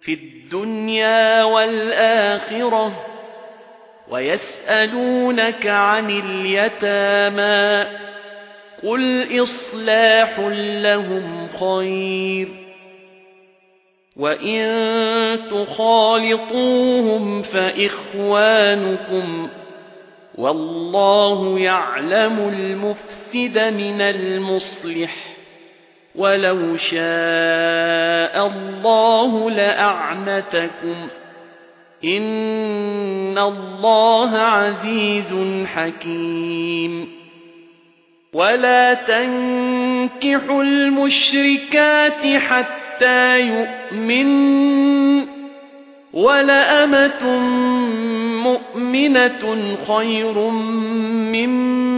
في الدنيا والآخرة ويسألونك عن اليتامى قل إصلاح لهم خير وإن تخالطوهم فإخوانكم والله يعلم المفسد من المصلح ولو شاء الله لأعنتكم. إِنَّ اللَّهَ عَزِيزٌ حَكِيمٌ. وَلَا تَنكِحُوا الْمُشْرِكَاتِ حَتَّى يُؤْمِنَّ. وَلَأَمَةٌ مُؤْمِنَةٌ خَيْرٌ مِّن